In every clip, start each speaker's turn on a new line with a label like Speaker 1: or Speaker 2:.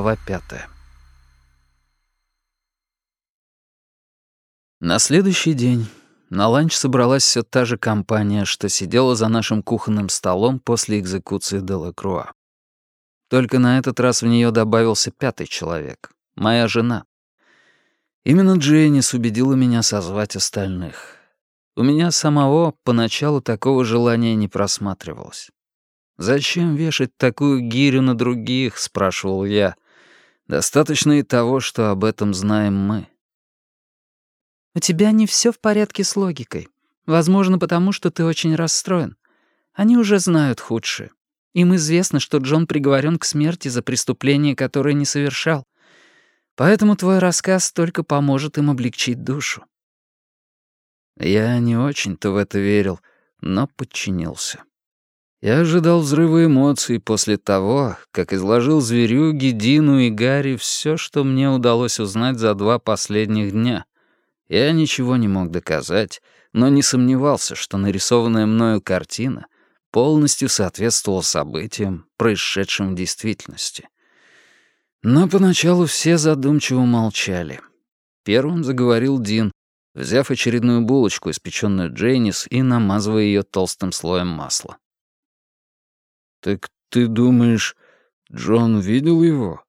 Speaker 1: Глава пятая. На следующий день на ланч собралась все та же компания, что сидела за нашим кухонным столом после экзекуции Делакруа. Только на этот раз в нее добавился пятый человек — моя жена. Именно Дженнис убедила меня созвать остальных. У меня самого поначалу такого желания не просматривалось. «Зачем вешать такую гирю на других?» — спрашивал я. «Достаточно и того, что об этом знаем мы».
Speaker 2: «У тебя не все в порядке с логикой. Возможно, потому что ты очень расстроен. Они уже знают худшее. Им известно, что Джон приговорен к смерти за преступление, которое не совершал. Поэтому твой рассказ только поможет им облегчить душу».
Speaker 1: Я не очень-то в это верил, но подчинился. Я ожидал взрыва эмоций после того, как изложил зверюги, Дину и Гарри все, что мне удалось узнать за два последних дня. Я ничего не мог доказать, но не сомневался, что нарисованная мною картина полностью соответствовала событиям, происшедшим в действительности. Но поначалу все задумчиво молчали. Первым заговорил Дин, взяв очередную булочку, испеченную Джейнис, и намазывая ее толстым слоем масла. «Так ты думаешь, Джон видел его?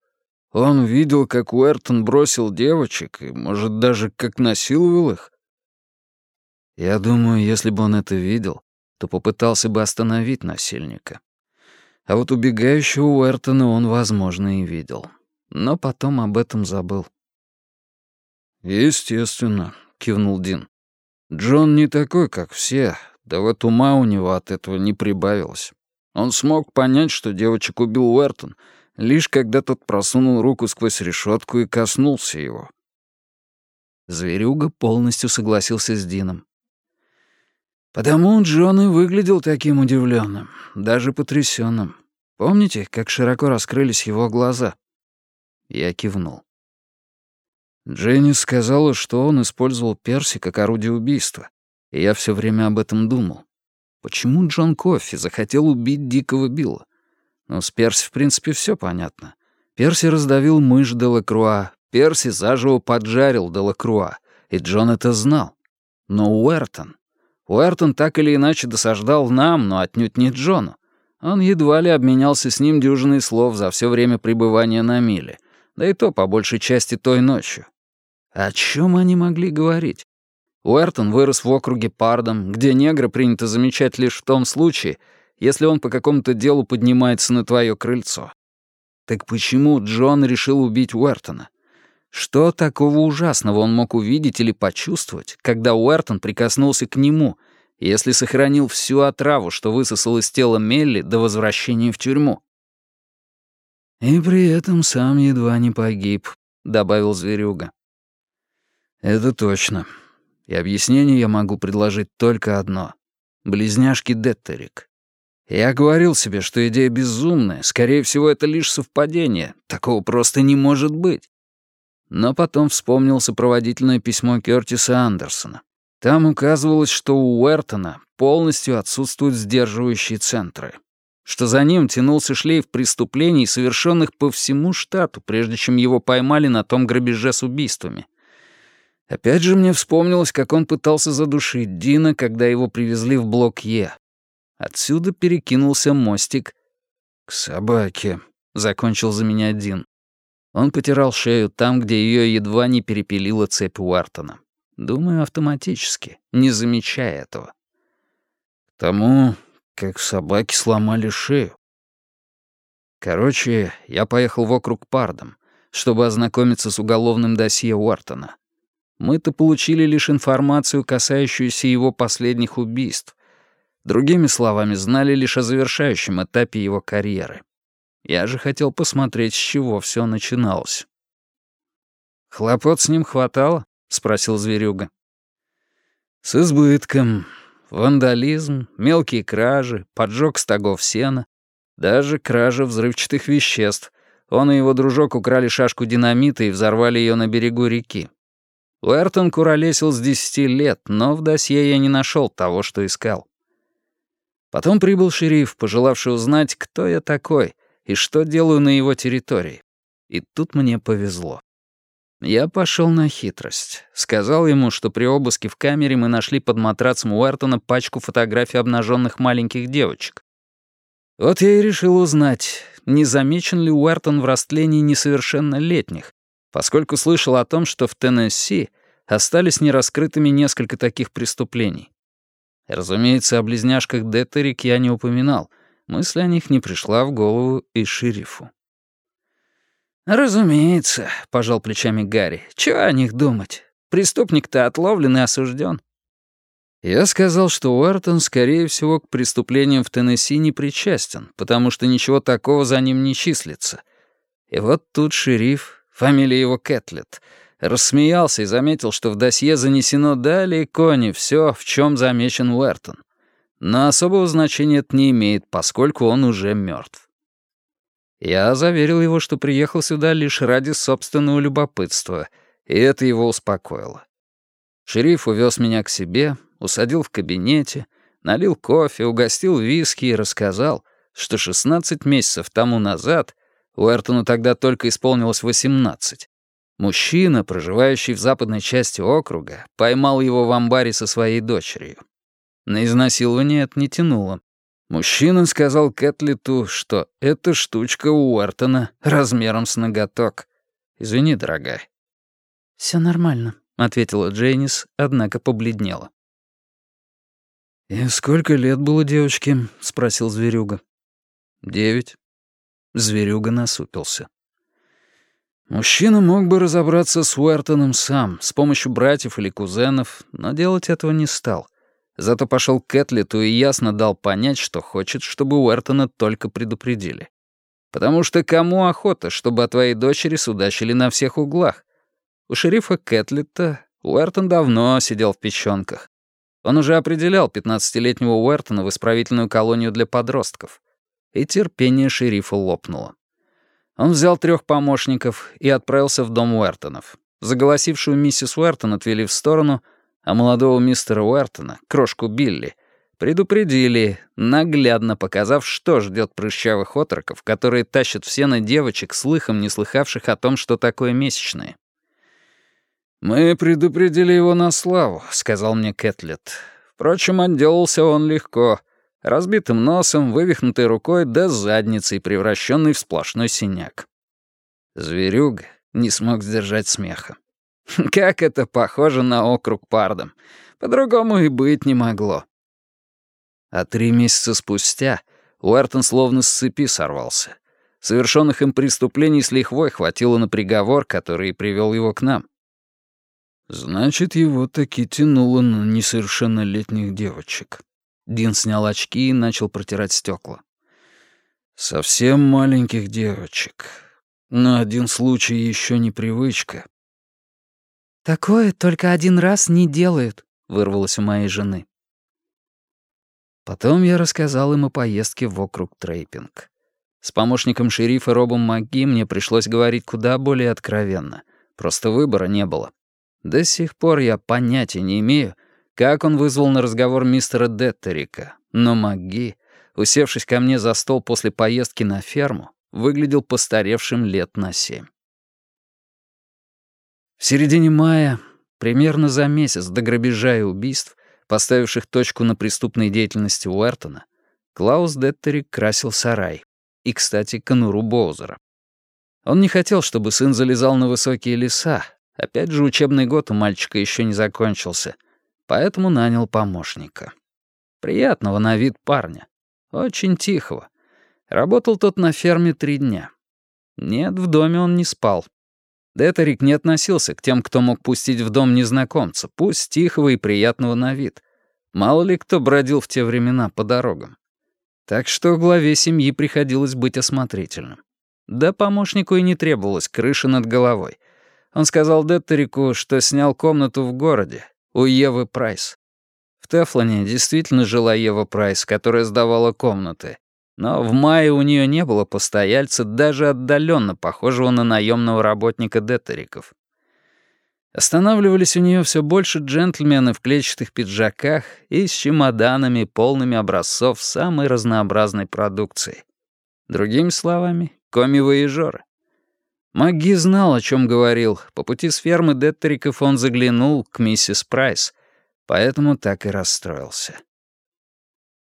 Speaker 1: Он видел, как Уэртон бросил девочек и, может, даже как насиловал их?» Я думаю, если бы он это видел, то попытался бы остановить насильника. А вот убегающего Уэртона он, возможно, и видел. Но потом об этом забыл. «Естественно», — кивнул Дин. «Джон не такой, как все, да вот ума у него от этого не прибавилось. Он смог понять, что девочек убил Уэртон, лишь когда тот просунул руку сквозь решетку и коснулся его. Зверюга полностью согласился с Дином. Потому Джон и выглядел таким удивленным, даже потрясенным. Помните, как широко раскрылись его глаза? Я кивнул. Дженни сказала, что он использовал Перси как орудие убийства, и я все время об этом думал. Почему Джон Кофи захотел убить Дикого Билла? Ну, с Перси, в принципе, все понятно. Перси раздавил мышь Делакруа, Перси заживо поджарил Делакруа, и Джон это знал. Но Уэртон... Уэртон так или иначе досаждал нам, но отнюдь не Джону. Он едва ли обменялся с ним дюжиной слов за все время пребывания на миле, да и то по большей части той ночью. О чем они могли говорить? Уэртон вырос в округе Пардом, где негра принято замечать лишь в том случае, если он по какому-то делу поднимается на твое крыльцо. Так почему Джон решил убить Уэртона? Что такого ужасного он мог увидеть или почувствовать, когда Уэртон прикоснулся к нему, если сохранил всю отраву, что высосал из тела Мелли до возвращения в тюрьму? «И при этом сам едва не погиб», — добавил зверюга. «Это точно. И объяснение я могу предложить только одно. Близняшки Деттерик. Я говорил себе, что идея безумная, скорее всего, это лишь совпадение, такого просто не может быть. Но потом вспомнил сопроводительное письмо Кёртиса Андерсона. Там указывалось, что у Уэртона полностью отсутствуют сдерживающие центры, что за ним тянулся шлейф преступлений, совершенных по всему штату, прежде чем его поймали на том грабеже с убийствами. Опять же мне вспомнилось, как он пытался задушить Дина, когда его привезли в блок Е. Отсюда перекинулся мостик к собаке, — закончил за меня Дин. Он потирал шею там, где ее едва не перепилила цепь Уартона. Думаю, автоматически, не замечая этого. К тому, как собаки сломали шею. Короче, я поехал в округ Пардом, чтобы ознакомиться с уголовным досье Уартона. Мы-то получили лишь информацию, касающуюся его последних убийств. Другими словами, знали лишь о завершающем этапе его карьеры. Я же хотел посмотреть, с чего все начиналось. «Хлопот с ним хватало?» — спросил зверюга. «С избытком. Вандализм, мелкие кражи, поджог стогов сена, даже кража взрывчатых веществ. Он и его дружок украли шашку динамита и взорвали ее на берегу реки. Уэртон куролесил с десяти лет, но в досье я не нашел того, что искал. Потом прибыл шериф, пожелавший узнать, кто я такой и что делаю на его территории.
Speaker 2: И тут мне повезло. Я пошел на хитрость. Сказал ему, что при обыске в камере мы нашли под матрацем Уэртона пачку фотографий обнаженных маленьких девочек. Вот я и решил узнать, не замечен ли Уэртон в растлении несовершеннолетних, поскольку слышал о том, что в Теннесси остались нераскрытыми несколько таких преступлений. Разумеется, о близняшках Деттерик я не упоминал. Мысль о них не пришла в голову и шерифу. «Разумеется», — пожал плечами Гарри. «Чего о них думать? Преступник-то отловлен и осужден». Я сказал, что Уэртон, скорее всего, к преступлениям в Теннесси не причастен, потому что ничего такого за ним не числится. И вот тут шериф, фамилия его Кэтлет, рассмеялся и заметил, что в досье занесено далеко не все, в чем замечен Уэртон. Но особого значения это не имеет, поскольку он уже мертв. Я заверил его, что приехал сюда лишь ради собственного любопытства, и это его успокоило. Шериф увез меня к себе, усадил в кабинете, налил кофе, угостил виски и рассказал, что 16 месяцев тому назад, Уэртону тогда только исполнилось 18, мужчина, проживающий в западной части округа, поймал его в амбаре со своей дочерью. На изнасилование это не тянуло. Мужчина сказал Кэтлиту, что эта штучка у Уэртона размером с ноготок. Извини, дорогая. Все нормально», — ответила Джейнис, однако побледнела. «И сколько лет было девочке?» — спросил Зверюга. «Девять». Зверюга насупился. Мужчина мог бы разобраться с Уэртоном сам, с помощью братьев или кузенов, но делать этого не стал. Зато пошел к Этлету и ясно дал понять, что хочет, чтобы Уэртона только предупредили. Потому что кому охота, чтобы о твоей дочери судачили на всех углах? У шерифа Кэтлета Уэртон давно сидел в печёнках. Он уже определял 15-летнего Уэртона в исправительную колонию для подростков. И терпение шерифа лопнуло. Он взял трех помощников и отправился в дом Уэртонов. Заголосившую миссис Уэртон отвели в сторону — а молодого мистера Уэртона, крошку Билли, предупредили, наглядно показав, что ждет прыщавых отроков, которые тащат все на девочек, слыхом не слыхавших о том, что такое месячные. «Мы предупредили его на славу», — сказал мне Кэтлет. Впрочем, отделался он легко. Разбитым носом, вывихнутой рукой да задницей, превращенной в сплошной синяк. Зверюга не смог сдержать смеха. Как это похоже на округ Пардом. По-другому и быть не могло. А три месяца спустя Уэртон словно с цепи сорвался. Совершенных им преступлений с лихвой хватило на приговор, который привел его к нам. Значит, его таки тянуло на несовершеннолетних девочек. Дин снял очки и начал протирать стекла. Совсем маленьких девочек. Но один случай еще не привычка. «Такое только один раз не делают», — вырвалось у моей жены. Потом я рассказал им о поездке в округ Трейпинг. С помощником шерифа Робом МакГи мне пришлось говорить куда более откровенно. Просто выбора не было. До сих пор я понятия не имею, как он вызвал на разговор мистера Деттерика, но МакГи, усевшись ко мне за стол после поездки на ферму, выглядел постаревшим лет на семь. В середине мая, примерно за месяц до грабежа и убийств, поставивших точку на преступной деятельности Уэртона, Клаус Деттерик красил сарай. И, кстати, конуру Боузера. Он не хотел, чтобы сын залезал на высокие леса. Опять же, учебный год у мальчика еще не закончился. Поэтому нанял помощника. Приятного на вид парня. Очень тихого. Работал тот на ферме три дня. Нет, в доме он не спал. Детерик не относился к тем, кто мог пустить в дом незнакомца, пусть тихого и приятного на вид. Мало ли кто бродил в те времена по дорогам. Так что главе семьи приходилось быть осмотрительным. Да помощнику и не требовалось крыши над головой. Он сказал Деттерику, что снял комнату в городе, у Евы Прайс. В Тефтоне действительно жила Ева Прайс, которая сдавала комнаты, но в мае у нее не было постояльца, даже отдаленно похожего на наемного работника Деттериков. Останавливались у нее все больше джентльмены в клетчатых пиджаках и с чемоданами, полными образцов самой разнообразной продукции. Другими словами, коми-воежоры.
Speaker 1: Маги знал, о чем говорил. По пути с фермы Деттериков он заглянул к миссис Прайс, поэтому так и расстроился.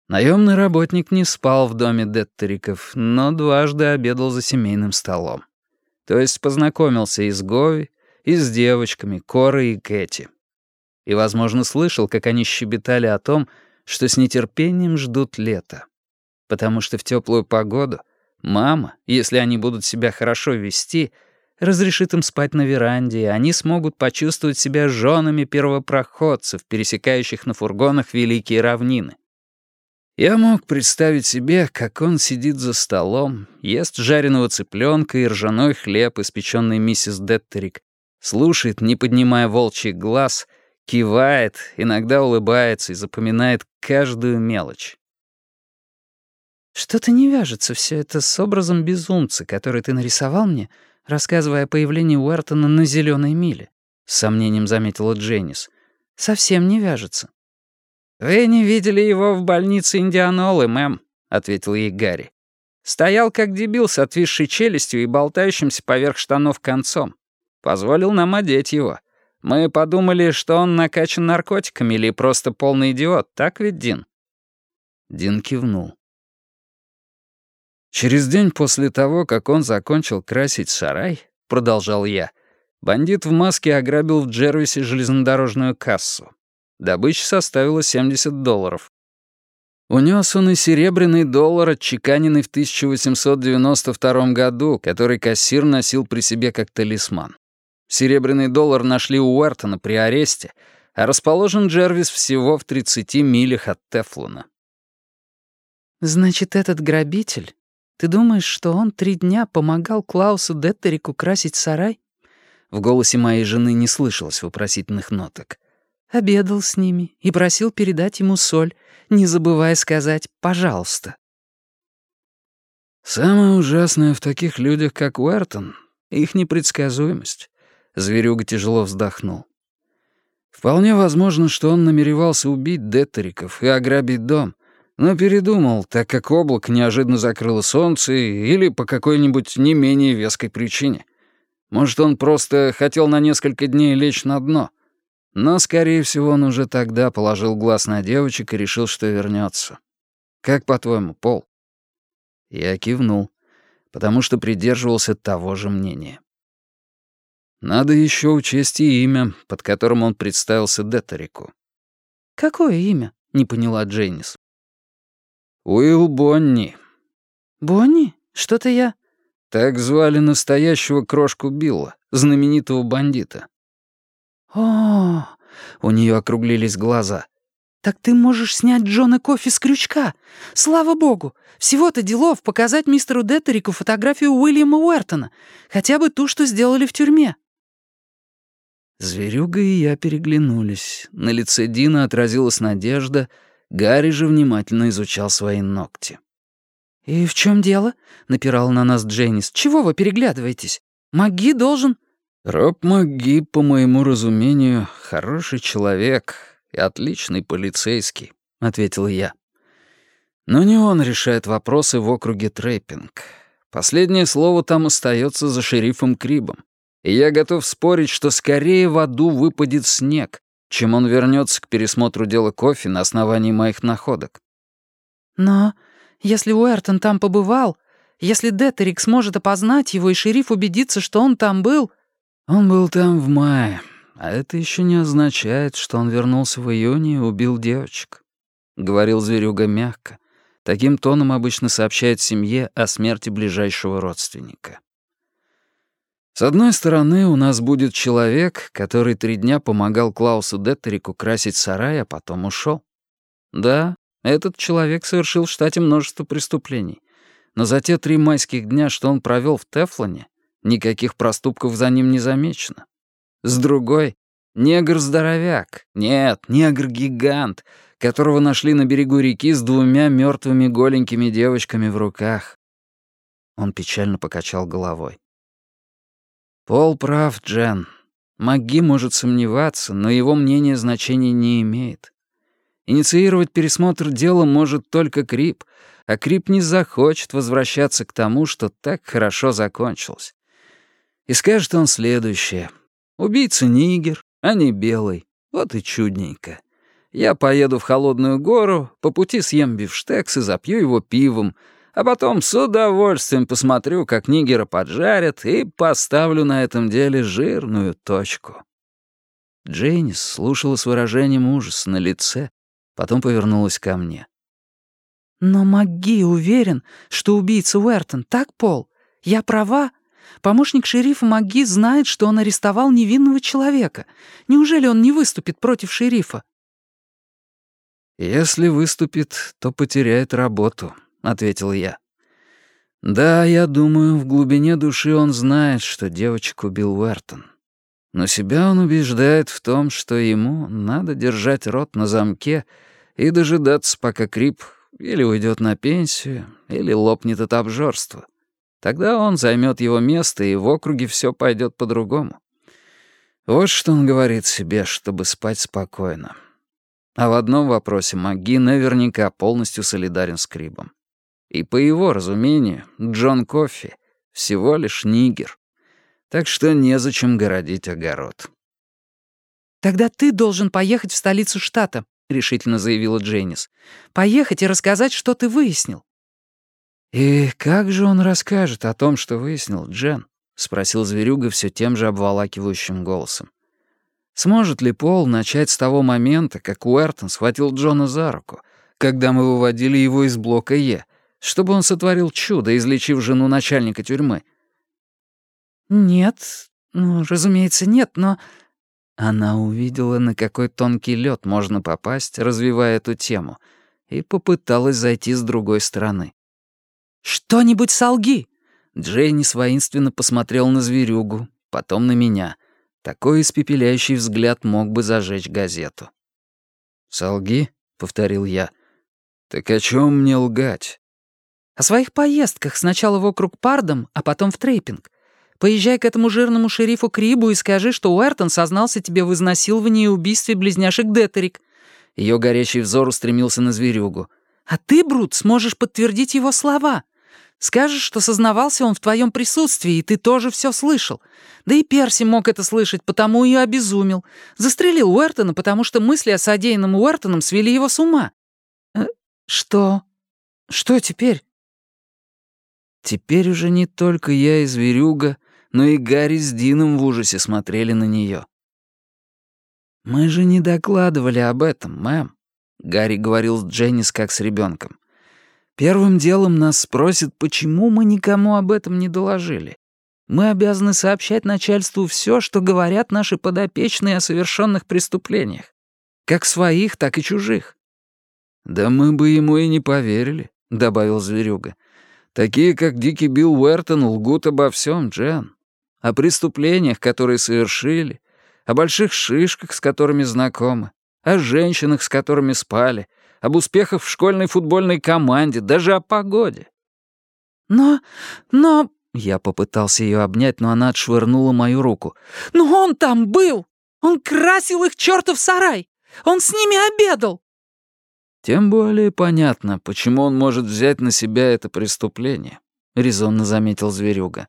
Speaker 1: Наемный работник не спал в доме Деттериков, но дважды обедал за семейным столом. То есть познакомился и с Гови, и с девочками, Корой и Кэти. И, возможно, слышал, как они щебетали о том, что с нетерпением ждут лета. Потому что в теплую погоду мама, если они будут себя хорошо вести, разрешит им спать на веранде, и они смогут почувствовать себя женами первопроходцев, пересекающих на фургонах великие равнины. Я мог представить себе, как он сидит за столом, ест жареного цыпленка и ржаной хлеб, испеченный миссис Деттерик, слушает, не поднимая волчий глаз, кивает, иногда улыбается и запоминает каждую мелочь.
Speaker 2: «Что-то не вяжется все это с образом безумца, который ты нарисовал мне, рассказывая о появлении Уэртона на зеленой миле», — с сомнением заметила Дженнис. «Совсем не вяжется».
Speaker 1: «Вы не видели его в больнице Индианолы, мэм», — ответил ей Гарри. «Стоял как дебил с отвисшей челюстью и болтающимся поверх штанов концом. Позволил нам одеть его. Мы подумали, что он накачан наркотиками или просто полный идиот, так ведь, Дин?» Дин кивнул. «Через день после того, как он закончил красить сарай, — продолжал я, — бандит в маске ограбил в Джервисе железнодорожную кассу. Добыча составила 70 долларов. Унес он и серебряный доллар, отчеканенный в 1892 году, который кассир носил при себе как талисман. Серебряный доллар нашли у Уэртона при аресте, а расположен Джервис всего в 30 милях от Тефлона.
Speaker 2: «Значит, этот грабитель, ты думаешь, что он три дня помогал Клаусу Деттерику красить сарай?» В голосе моей жены не слышалось вопросительных ноток. «Обедал с ними и просил передать ему соль, не забывая сказать «пожалуйста».
Speaker 1: «Самое ужасное в таких людях, как Уэртон, — их непредсказуемость. Зверюга тяжело вздохнул. Вполне возможно, что он намеревался убить Деттериков и ограбить дом, но передумал, так как облако неожиданно закрыло солнце или по какой-нибудь не менее веской причине. Может, он просто хотел на несколько дней лечь на дно. Но, скорее всего, он уже тогда положил глаз на девочек и решил, что вернется. Как, по-твоему, Пол? Я кивнул, потому что придерживался того же мнения. Надо еще учесть и имя, под которым он представился Деттерику.
Speaker 2: «Какое имя?» — не поняла Джейнис.
Speaker 1: «Уилл Бонни».
Speaker 2: «Бонни? Что-то я...»
Speaker 1: Так звали настоящего крошку Билла, знаменитого бандита.
Speaker 2: О, у нее округлились глаза. «Так ты можешь снять Джона Кофи с крючка! Слава богу! Всего-то делов показать мистеру Деттерику фотографию Уильяма Уэртона, хотя бы ту, что сделали в тюрьме».
Speaker 1: Зверюга и я переглянулись. На лице Дина отразилась надежда, Гарри же внимательно изучал свои ногти.
Speaker 2: «И в чем дело?» — напирал на нас Дженнис. «Чего вы переглядываетесь? Маги должен...»
Speaker 1: «Роб Маги, по моему разумению, хороший человек и отличный полицейский», — ответил я. «Но не он решает вопросы в округе Трейпинг. Последнее слово там остается за шерифом Крибом и я готов спорить, что скорее в аду выпадет снег, чем он вернется к пересмотру дела кофе на основании моих находок.
Speaker 2: Но если Уэртон там побывал, если Детерик сможет опознать его, и шериф убедится, что он там был...
Speaker 1: Он был там в мае, а это еще не означает, что он вернулся в июне и убил девочек. Говорил зверюга мягко. Таким тоном обычно сообщает семье о смерти ближайшего родственника. С одной стороны, у нас будет человек, который три дня помогал Клаусу Деттерику красить сарай, а потом ушел. Да, этот человек совершил в штате множество преступлений. Но за те три майских дня, что он провел в Тефлоне, никаких проступков за ним не замечено. С другой — негр-здоровяк. Нет, негр-гигант, которого нашли на берегу реки с двумя мертвыми голенькими девочками в руках. Он печально покачал головой. Пол прав, Джен. МакГи может сомневаться, но его мнение значения не имеет. Инициировать пересмотр дела может только Крип, а Крип не захочет возвращаться к тому, что так хорошо закончилось. И скажет он следующее. Убийца нигер, а не белый. Вот и чудненько. Я поеду в Холодную гору, по пути съем бифштекс и запью его пивом, а потом с удовольствием посмотрю, как нигера поджарят, и поставлю на этом деле жирную точку». Джейнис слушала с выражением ужаса на лице, потом повернулась ко мне.
Speaker 2: «Но МакГи уверен, что убийца Уэртон, так, Пол? Я права? Помощник шерифа МакГи знает, что он арестовал невинного человека. Неужели он не выступит против шерифа?»
Speaker 1: «Если выступит, то потеряет работу», — ответил я. «Да, я думаю, в глубине души он знает, что девочек убил Уэртон. Но себя он убеждает в том, что ему надо держать рот на замке и дожидаться, пока Крип или уйдет на пенсию, или лопнет от обжорства. Тогда он займет его место, и в округе все пойдет по-другому. Вот что он говорит себе, чтобы спать спокойно. А в одном вопросе Маги наверняка полностью солидарен с Крибом. И по его разумению, Джон Кофи всего лишь нигер. Так что незачем городить огород.
Speaker 2: «Тогда ты должен поехать в столицу штата», — решительно заявила Дженнис. «Поехать и рассказать, что ты выяснил».
Speaker 1: «И как же он расскажет о том, что выяснил, Джен?» — спросил зверюга все тем же обволакивающим голосом. Сможет ли Пол начать с того момента, как Уэртон схватил Джона за руку, когда мы выводили его из блока Е, чтобы он сотворил чудо, излечив жену начальника тюрьмы?
Speaker 2: «Нет, ну, разумеется, нет, но...»
Speaker 1: Она увидела, на какой тонкий лед можно попасть, развивая эту тему, и попыталась зайти с другой стороны.
Speaker 2: «Что-нибудь солги!»
Speaker 1: Джейни воинственно посмотрел на зверюгу, потом на меня — такой испепеляющий взгляд мог бы зажечь газету. «Солги?» — повторил я. «Так о чем мне лгать?»
Speaker 2: «О своих поездках, сначала в округ Пардом, а потом в Трейпинг. Поезжай к этому жирному шерифу Крибу и скажи, что Уэртон сознался тебе в изнасиловании и убийстве близняшек Детерик».
Speaker 1: Ее горячий взор устремился на зверюгу.
Speaker 2: «А ты, Брут, сможешь подтвердить его слова. Скажешь, что сознавался он в твоем присутствии, и ты тоже все слышал. Да и Перси мог это слышать, потому и обезумел. Застрелил Уэртона, потому что мысли о содеянном Уэртоном свели его с ума. Э, что? Что теперь?
Speaker 1: Теперь уже не только я и Зверюга, но и Гарри с Дином в ужасе смотрели на нее. «Мы же не докладывали об этом, мэм», — Гарри говорил с Дженнис как с ребенком. Первым делом нас спросят, почему мы никому об этом не доложили. Мы обязаны сообщать начальству все, что говорят наши подопечные о совершенных преступлениях. Как своих, так и чужих. «Да мы бы ему и не поверили», — добавил Зверюга. «Такие, как Дикий Билл Уэртон, лгут обо всем, Джен. О преступлениях, которые совершили, о больших шишках, с которыми знакомы, о женщинах, с которыми спали, об успехах в школьной футбольной команде, даже о погоде.
Speaker 2: «Но... но...»
Speaker 1: Я попытался ее обнять, но она отшвырнула мою руку.
Speaker 2: «Но он там был! Он красил их чертов сарай! Он с ними обедал!»
Speaker 1: «Тем более понятно, почему он может взять на себя это преступление», — резонно заметил Зверюга.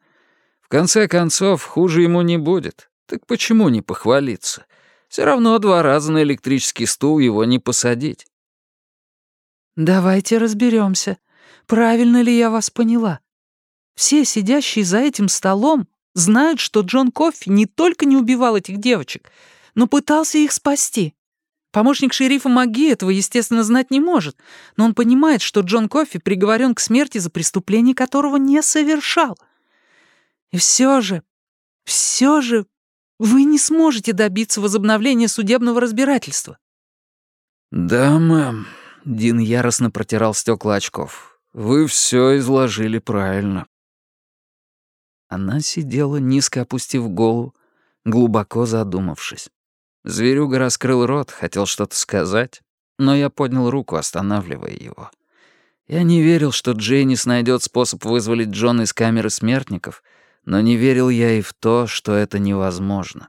Speaker 1: «В конце концов, хуже ему не будет. Так почему не похвалиться? Все равно два раза на электрический стул его не посадить».
Speaker 2: «Давайте разберемся, правильно ли я вас поняла. Все сидящие за этим столом знают, что Джон Коффи не только не убивал этих девочек, но пытался их спасти. Помощник шерифа Маги этого, естественно, знать не может, но он понимает, что Джон Коффи приговорен к смерти за преступление, которого не совершал. И все же, все же, вы не сможете добиться возобновления судебного разбирательства.
Speaker 1: «Да, мэм», Дин яростно протирал стекла очков. «Вы все изложили правильно». Она сидела, низко опустив голову, глубоко задумавшись. Зверюга раскрыл рот, хотел что-то сказать, но я поднял руку, останавливая его. Я не верил, что Джейнис найдет способ вызволить Джона из камеры смертников, но не верил я и в то, что это невозможно.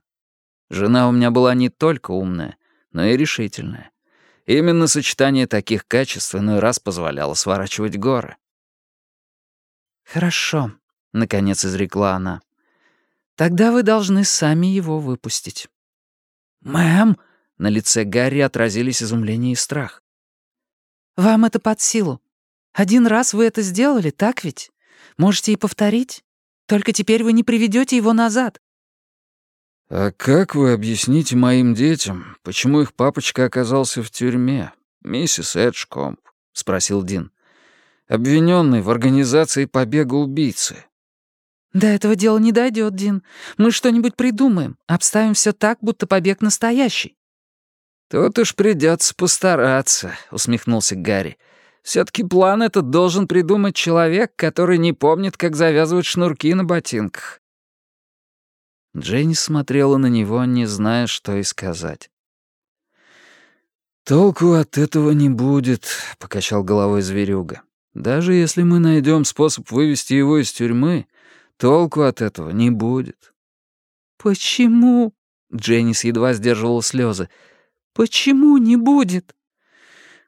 Speaker 1: Жена у меня была не только умная, но и решительная. Именно сочетание таких качеств иной раз позволяло сворачивать горы.
Speaker 2: «Хорошо», — наконец изрекла она. Тогда вы должны сами его выпустить». «Мэм!» — на лице Гарри отразились изумление и страх. «Вам это под силу. Один раз вы это сделали, так ведь? Можете и повторить. Только теперь вы не приведете его назад».
Speaker 1: «А как вы объясните моим детям, почему их папочка оказался в тюрьме, миссис Эджкомп?» — спросил Дин. «Обвиненный в организации побега убийцы».
Speaker 2: «До этого дела не дойдет, Дин. Мы что-нибудь придумаем, обставим все так, будто побег настоящий».
Speaker 1: «Тут уж придется постараться», — усмехнулся Гарри. «Все-таки план этот должен придумать человек, который не помнит, как завязывать шнурки на ботинках.
Speaker 2: Дженни смотрела на него, не зная, что и сказать.
Speaker 1: «Толку от этого не будет», — покачал головой зверюга. «Даже если мы найдем способ вывести его из тюрьмы, толку от этого не будет».
Speaker 2: «Почему?» — Дженнис едва сдерживала слезы. «Почему не будет?»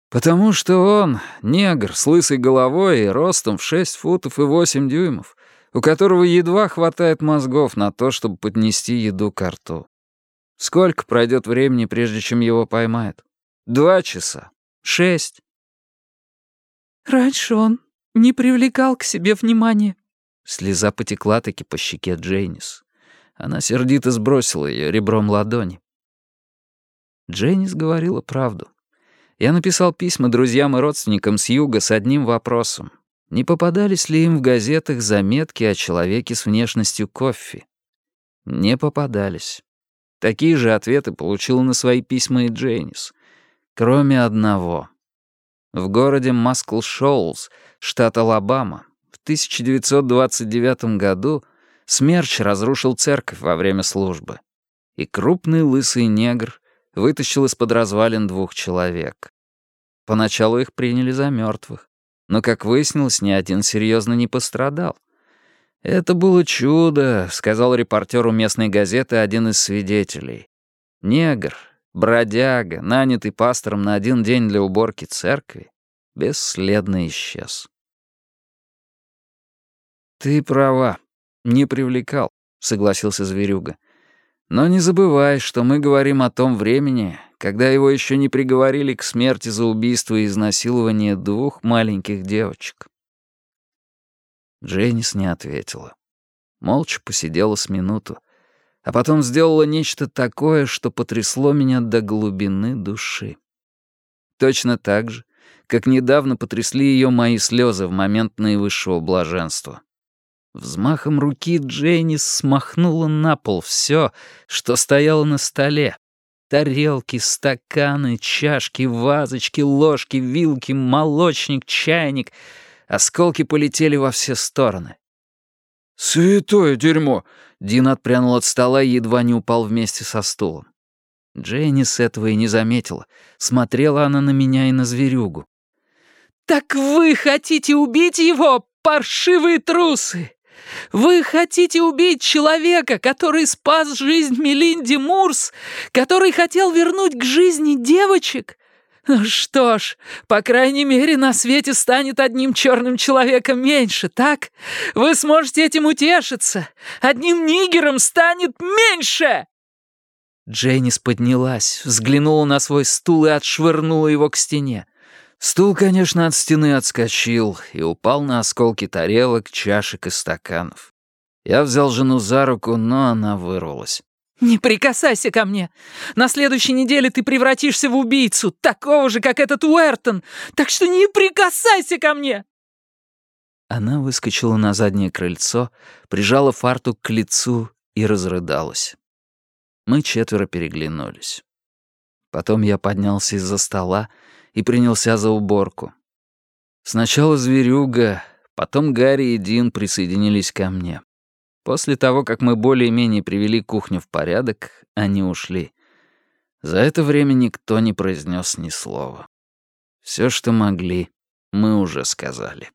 Speaker 1: «Потому что он негр с лысой головой и ростом в шесть футов и восемь дюймов, у которого едва хватает мозгов на то, чтобы поднести еду к рту. Сколько пройдет времени, прежде чем его поймают? Два часа? Шесть?
Speaker 2: Раньше он не привлекал к себе внимания.
Speaker 1: Слеза потекла таки по щеке Джейнис. Она сердито сбросила ее ребром ладони. Джейнис говорила правду. Я написал письма друзьям и родственникам с юга с одним вопросом. Не попадались ли им в газетах заметки о человеке с внешностью кофе? Не попадались. Такие же ответы получил на свои письма и Джейнис. Кроме одного. В городе Маскл-Шоулс, штат Алабама, 1929 году смерч разрушил церковь во время службы. И крупный лысый негр вытащил из-под развалин двух человек. Поначалу их приняли за мертвых. Но, как выяснилось, ни один серьезно не пострадал. «Это было чудо», — сказал репортеру местной газеты один из свидетелей. «Негр, бродяга, нанятый пастором на один день для уборки церкви, бесследно исчез». «Ты права, не привлекал», — согласился Зверюга. «Но не забывай, что мы говорим о том времени, когда его еще не приговорили к смерти за убийство и изнасилование двух маленьких девочек. Дженнис не ответила. Молча посидела с минуту, а потом сделала нечто такое, что потрясло меня до глубины души. Точно так же, как недавно потрясли ее мои слезы в момент наивысшего блаженства. Взмахом руки Дженнис смахнула на пол все, что стояло на столе, Тарелки, стаканы, чашки, вазочки, ложки, вилки, молочник, чайник. Осколки полетели во все стороны. «Святое дерьмо!» Дин отпрянул от стола и едва не упал вместе со стулом. Дженни с этого и не заметила. Смотрела она на меня и на зверюгу. «Так вы хотите убить его, паршивые трусы!» Вы хотите убить человека, который спас жизнь Мелинди Мурс, который хотел вернуть к жизни девочек? Ну что ж, по крайней мере, на свете станет одним черным человеком меньше, так? Вы сможете этим утешиться. Одним нигером станет меньше!» Дженнис поднялась, взглянула на свой стул и отшвырнула его к стене. Стул, конечно, от стены отскочил и упал на осколки тарелок, чашек и стаканов. Я взял жену за руку, но она вырвалась. «Не прикасайся ко мне! На следующей неделе ты превратишься в убийцу, такого же, как этот Уэртон, так что не прикасайся ко мне!» Она выскочила на заднее крыльцо, прижала фартук к лицу и разрыдалась. Мы четверо переглянулись. Потом я поднялся из-за стола и принялся за уборку. Сначала зверюга, потом Гарри и Дин присоединились ко мне. После того, как мы более-менее привели кухню в порядок, они ушли. За это время никто не произнес ни слова. Все, что могли, мы уже сказали.